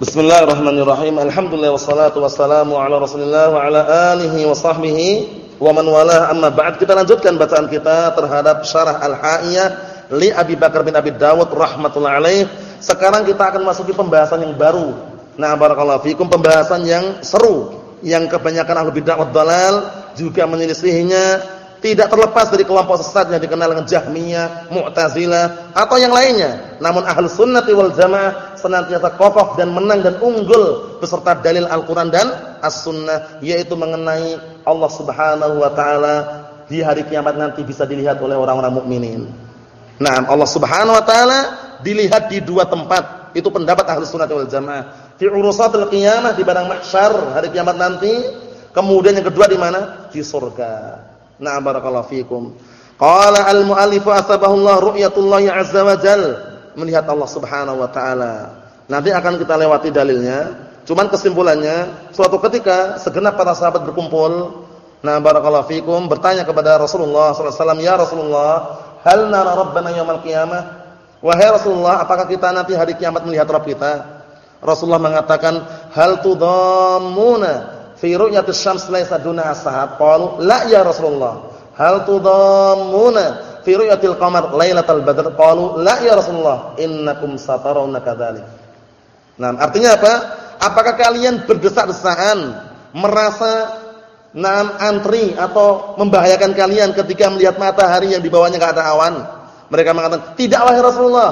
Bismillahirrahmanirrahim. Alhamdulillah wassalatu wassalamu ala Rasulillah wa ala alihi wa sahbihi wa man wala amma ba'd. Kita lanjutkan bacaan kita terhadap syarah Al-Ha'iyah li Abi Bakar bin Abi Dawud rahimatullah alaih. Sekarang kita akan masuki pembahasan yang baru. Nah, barakallahu fikum pembahasan yang seru yang kebanyakan ahli bid'ah dalal juga menyelisihinya tidak terlepas dari kelompok sesat yang dikenal dengan Jahmiyah, Mu'tazilah atau yang lainnya. Namun ahlu sunnati wal jamaah senantiasa kokoh dan menang dan unggul beserta dalil Al-Quran dan As-Sunnah yaitu mengenai Allah Subhanahu Wa Taala di hari kiamat nanti bisa dilihat oleh orang-orang mukminin. Nah, Allah Subhanahu Wa Taala dilihat di dua tempat. Itu pendapat ahlu sunnati wal jamaah. Di urusatul qiyamah di padang mahsyar hari kiamat nanti. Kemudian yang kedua di mana? Di surga. Na'am barakallahu fikum. Qala al-mu'allif asbahullah ru'yatullahi azza wa jal melihat Allah Subhanahu wa taala. Nanti akan kita lewati dalilnya. Cuman kesimpulannya, suatu ketika segenap para sahabat berkumpul, nah barakallahu fikum bertanya kepada Rasulullah sallallahu alaihi wasallam, "Ya Rasulullah, hal nara rabbana yaumil qiyamah?" Wahai Rasulullah, apakah kita nanti hari kiamat melihat Rabb kita? Rasulullah mengatakan, "Hal tudammuna fi ru'yatis syams laisa duna as-sahab qalu la ya Rasulullah hal tudammuna fi ru'yatil qamar lailatal badr qalu la ya Rasulullah innakum satarawna kadzalik Nah, artinya apa? Apakah kalian berdesak-desakan merasa Naam antri atau membahayakan kalian ketika melihat matahari yang di bawahnya enggak ada awan. Mereka mengatakan, "Tidak wahai Rasulullah."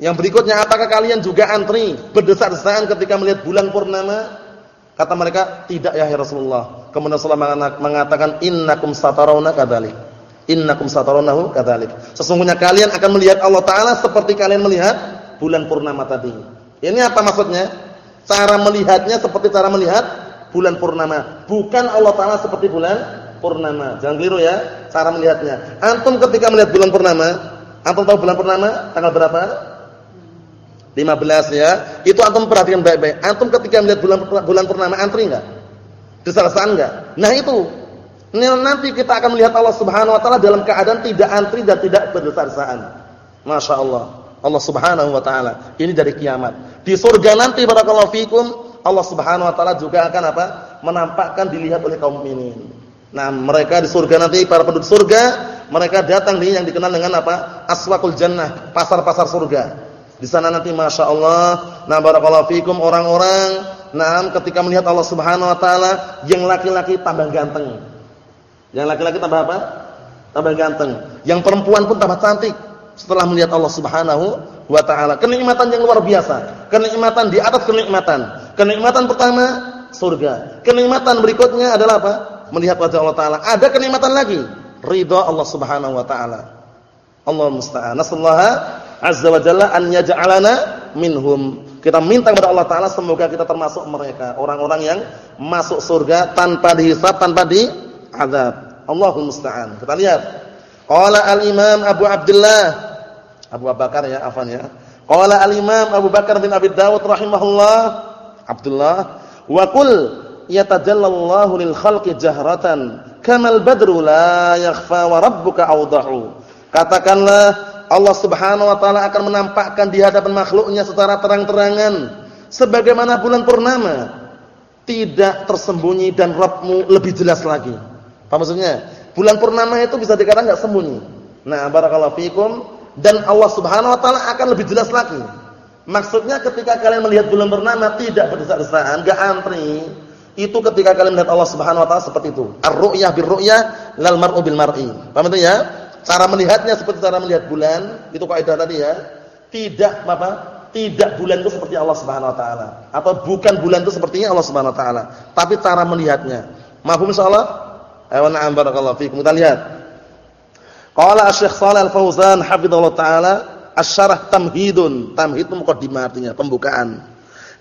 Yang berikutnya, apakah kalian juga antri berdesak-desakan ketika melihat bulan purnama? Kata mereka, tidak ya Rasulullah. Kemudian Rasulullah mengatakan, innakum satarawna kadzalik. Innakum satarawnahu kadzalik. Sesungguhnya kalian akan melihat Allah Taala seperti kalian melihat bulan purnama tadi. Ini apa maksudnya? Cara melihatnya seperti cara melihat bulan purnama, bukan Allah Taala seperti bulan purnama. Jangan keliru ya cara melihatnya. Antum ketika melihat bulan purnama, antum tahu bulan purnama tanggal berapa? 15 ya. Itu antum perhatikan baik-baik. Antum ketika melihat bulan bulan purnama antri enggak? Disalasan enggak? Nah itu. Nanti kita akan melihat Allah Subhanahu wa taala dalam keadaan tidak antri dan tidak berdesar-desaan. Masya Allah. Allah Subhanahu wa taala. Ini dari kiamat. Di surga nanti barakallahu fikum Allah Subhanahu wa taala juga akan apa? menampakkan dilihat oleh kaum mukminin. Nah, mereka di surga nanti para penduduk surga, mereka datang di yang dikenal dengan apa? Aswaqul jannah, pasar-pasar surga. Di sana nanti masya Allah, nah barakallahu fikum orang-orang, nah ketika melihat Allah Subhanahu Wa Taala, yang laki-laki tambah ganteng, yang laki-laki tambah apa? Tambah ganteng. Yang perempuan pun tambah cantik setelah melihat Allah Subhanahu Wa Taala. Kenikmatan yang luar biasa, kenikmatan di atas kenikmatan. Kenikmatan pertama surga. Kenikmatan berikutnya adalah apa? Melihat wajah Allah Taala. Ada kenikmatan lagi, ridha Allah Subhanahu Wa Taala. Allah musta'an. Nasallahu azza wa jalla an yaj'alana minhum. Kita minta kepada Allah taala semoga kita termasuk mereka, orang-orang yang masuk surga tanpa dihisab, tanpa diazab. Allahul musta'an. Kita lihat. Qala al-Imam Abu Abdullah Abu Bakar ya, afan ya. Qala al-Imam Abu Bakar bin Abi Dawud rahimahullah Abdullah wa qul yatajallallahu lil khalqi jahratan kamal badru la yakhfa wa rabbuka awdahu. Katakanlah Allah Subhanahu wa taala akan menampakkan di hadapan makhluknya secara terang-terangan sebagaimana bulan purnama tidak tersembunyi dan Rabbmu lebih jelas lagi. Apa maksudnya? Bulan purnama itu bisa dikatakan enggak sembunyi. Nah, barakallahu fikum dan Allah Subhanahu wa taala akan lebih jelas lagi. Maksudnya ketika kalian melihat bulan purnama tidak berdesak-desakan, enggak antri. Itu ketika kalian melihat Allah Subhanahu wa taala seperti itu. Ar-ru'yah bir-ru'yah lal mar'u bil mar'i. Paham itu ya? Cara melihatnya seperti cara melihat bulan, itu kaidah tadi ya. Tidak apa? Tidak bulan itu seperti Allah Subhanahu wa taala atau bukan bulan itu sepertinya Allah Subhanahu wa taala, tapi cara melihatnya. Mahfum insyaallah? Ayo na'am barakallahu fiikum. Kita lihat. Qala Asy-Syaikh Al-Fauzan hafizallahu taala asy-syarah tamhidun. Tamhid itu mukaddimah artinya pembukaan.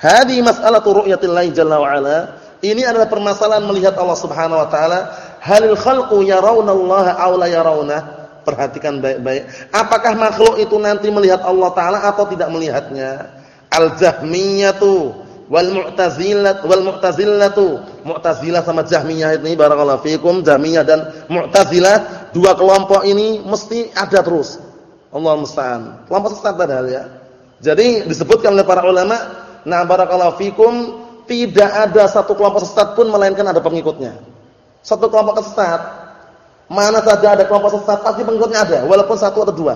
Hadi mas'alatu ru'yatillahi jalla wa ala. Ini adalah permasalahan melihat Allah Subhanahu wa taala. Halil khalqu yarawna Allah aw la yarawna? Perhatikan baik-baik. Apakah makhluk itu nanti melihat Allah Ta'ala atau tidak melihatnya? Al-Jahmiyatu wal Mu'tazilah wal Mu'tazilatu. Mu'tazilah sama Jahmiyah ini barakallahu fikum. Jahmiyah dan Mu'tazilah dua kelompok ini mesti ada terus. Allah musta'an. Kelompok sesat padahal ya. Jadi disebutkan oleh para ulama Nah, barakallahu fikum, tidak ada satu kelompok sesat pun melainkan ada pengikutnya. Satu kelompok sesat, mana saja ada kelompok sesat pasti pengikutnya ada, walaupun satu atau dua.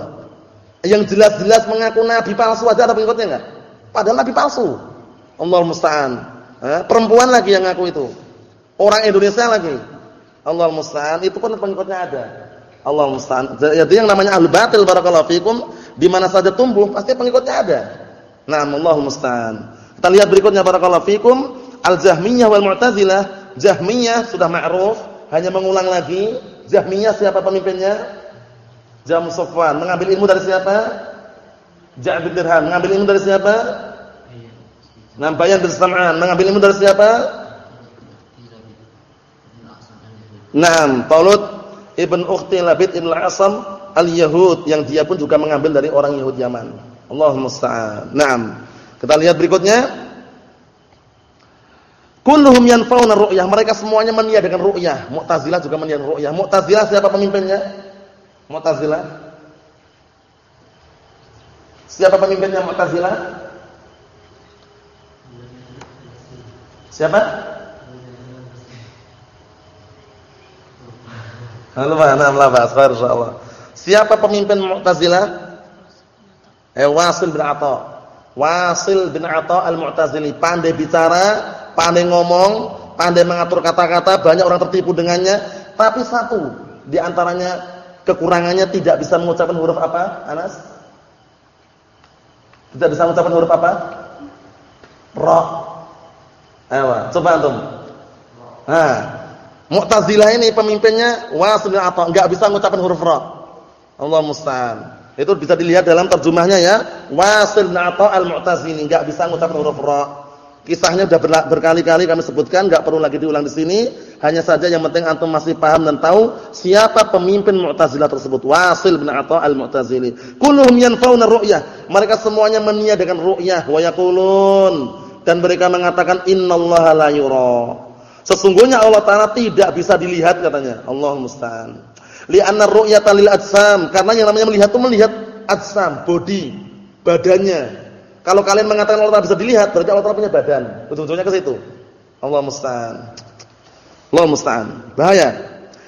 Yang jelas-jelas mengaku nabi palsu aja ada pengikutnya enggak? Padahal nabi palsu. Allah musta'an. Eh, perempuan lagi yang ngaku itu. Orang Indonesia lagi. Allah musta'an, itu pun pengikutnya ada. Allah musta'an. Jadi yang namanya ahli batil barakallahu fikum, di mana saja tumbuh pasti pengikutnya ada. Nah, Allah musta'an. Kita lihat berikutnya barakallahu fikum, Al-Jahmiyah wal Mu'tazilah. Jahmiyah sudah ma'ruf, hanya mengulang lagi. Jahmiyah siapa pemimpinnya? Jam Sofwan. Mengambil ilmu dari siapa? Ja'bid Dirham. Mengambil ilmu dari siapa? Bayan bin Sam'an. Mengambil ilmu dari siapa? Naam, Paulut ibn Ukhti Labid ibn Al-Asam Al-Yahud yang dia pun juga mengambil dari orang Yahud Yaman. Allahumma musta'an. Naam. Kita lihat berikutnya. Kulluhum yanfauna ru'yah. Mereka semuanya meniadakan ru'yah. Mu'tazilah juga meniadakan ru'yah. Mu'tazilah siapa pemimpinnya? Mu'tazilah. Siapa pemimpinnya Mu'tazilah? Siapa? Halo, mana melabas, insyaallah. Siapa pemimpin Mu'tazilah? Eh Wasil bin Atha. Wasil bin Atha al-Mu'tazili pandai bicara, pandai ngomong, pandai mengatur kata-kata, banyak orang tertipu dengannya, tapi satu di antaranya kekurangannya tidak bisa mengucapkan huruf apa? Anas? Tidak bisa mengucapkan huruf apa? Ra. Ayo, coba antum. Nah, Mu'tazilah ini pemimpinnya Wasil bin enggak bisa mengucapkan huruf ra. Allah musta'an. Itu bisa dilihat dalam terjemahnya ya. Wasil bin al-Mu'tazili enggak bisa mengucapkan huruf ra. Kisahnya sudah berkali-kali kami sebutkan, enggak perlu lagi diulang di sini. Hanya saja yang penting antum masih paham dan tahu siapa pemimpin Mu'tazilah tersebut. Wasil bin Atha al-Mu'tazili. Kulluhum yanfauna ru'yah. Mereka semuanya meniadakan ru'yah wa yaqulun dan mereka mengatakan innallaha la yura. Sesungguhnya Allah Taala tidak bisa dilihat katanya. Allah musta'an. Li'anna ru'yata lil ajsam, karena yang namanya melihat itu melihat ajsam, body, badannya. Kalau kalian mengatakan Allah bisa dilihat, berarti Allah punya badan. Ujung-ujungnya ke situ. Allah musta'an. Allah musta'an. Bahaya.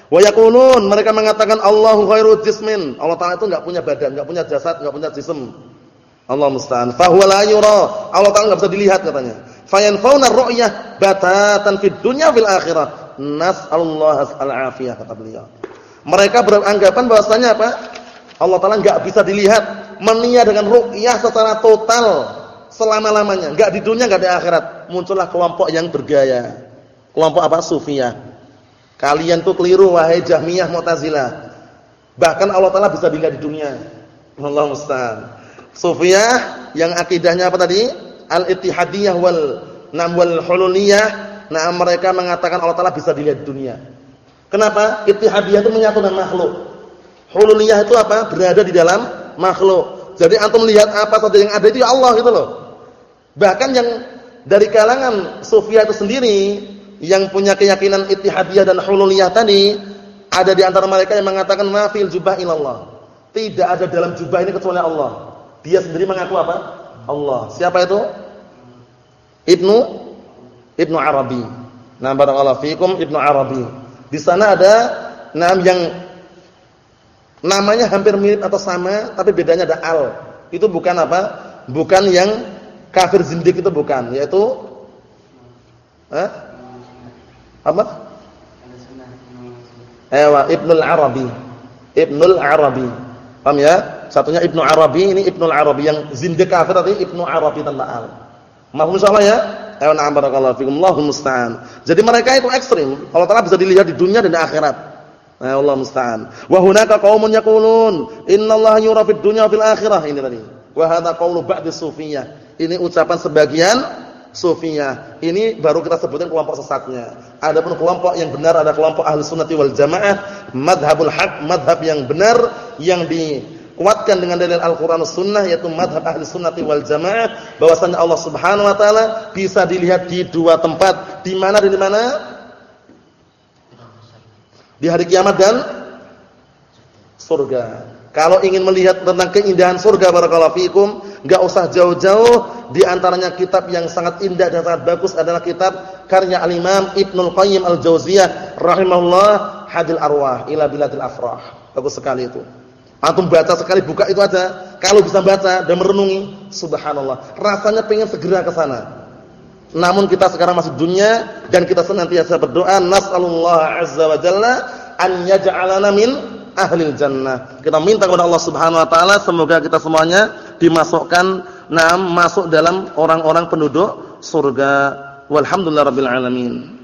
Wa yaqulun, mereka mengatakan Allahu khairu jismin. Allah Taala itu enggak punya badan, enggak punya jasad, enggak punya jism. Allah musta'an. Fa. Allah Taala enggak bisa dilihat katanya. Fayanfauna ru'yah batatan fid dunya fil akhirah. Nas'alullah al-afiyah kata beliau. Mereka beranggapan bahwasanya apa? Allah Taala enggak bisa dilihat, menia dengan ru'yah secara total selama-lamanya, enggak di dunia enggak di akhirat. Muncullah kelompok yang bergaya. Kelompok apa? Sufiyah. Kalian tuh keliru wahai Jahmiyah Mu'tazilah. Bahkan Allah Taala bisa dilihat di dunia. Allah musta'an. Sufiyah yang akidahnya apa tadi? Al-Ittihadiyah wal nam wal hululiyah. Nah, mereka mengatakan Allah Taala bisa dilihat di dunia. Kenapa? Ittihadiyah itu menyatu dengan makhluk. Hululiyah itu apa? Berada di dalam makhluk. Jadi antum melihat apa saja yang ada itu ya Allah gitu loh. Bahkan yang dari kalangan Sufiyah itu sendiri yang punya keyakinan Ittihadiyah dan Hululiyah tadi, ada di antara mereka yang mengatakan mafil jubah ilallah. Tidak ada dalam jubah ini kecuali Allah. Dia sendiri mengaku apa? Allah. Siapa itu? Ibnu Ibnu Arabi. Nah, barakallahu fikum Ibnu Arabi. Di sana ada nam yang namanya hampir mirip atau sama, tapi bedanya ada al. Itu bukan apa? Bukan yang kafir zindik itu bukan, yaitu eh? Apa? Ewa Ibnul Arabi. Ibnul Arabi. Paham ya? Satunya Ibnu Arabi, ini Ibnul Arabi yang zindik kafir tadi Ibnu Arabi al. Mahfum insyaallah ya? Ayo na'am barakallahu fikum. Allahu musta'an. Jadi mereka itu ekstrim. Allah Taala bisa dilihat di dunia dan di akhirat. Ya Allah musta'an. Wa hunaka qaumun yaqulun innallaha yura fid dunya fil akhirah ini tadi. Wa hadza qaulu ba'di sufiyah. Ini ucapan sebagian sufiyah. Ini baru kita sebutkan kelompok sesatnya. Adapun kelompok yang benar ada kelompok ahli sunnati wal jamaah, madhabul haq, madhab yang benar yang di kuatkan dengan dalil Al-Qur'an Sunnah yaitu madhab ahli sunnati wal jamaah bahwasanya Allah Subhanahu wa taala bisa dilihat di dua tempat di mana dan di mana di hari kiamat dan surga kalau ingin melihat tentang keindahan surga barakallahu fikum enggak usah jauh-jauh Di antaranya kitab yang sangat indah dan sangat bagus adalah kitab karya Al-Imam Ibnul Qayyim Al-Jauziyah rahimahullah Hadil Arwah ila Biladil Afrah. Bagus sekali itu. Antum baca sekali buka itu aja. Kalau bisa baca dan merenungi, subhanallah, rasanya pengen segera ke sana. Namun kita sekarang masih dunia dan kita senantiasa berdoa nasallallahu azza wa jalla an yaj'alana min ahlil jannah. Kita minta kepada Allah Subhanahu wa taala semoga kita semuanya dimasukkan nah masuk dalam orang-orang penduduk surga. Walhamdulillahirabbil alamin.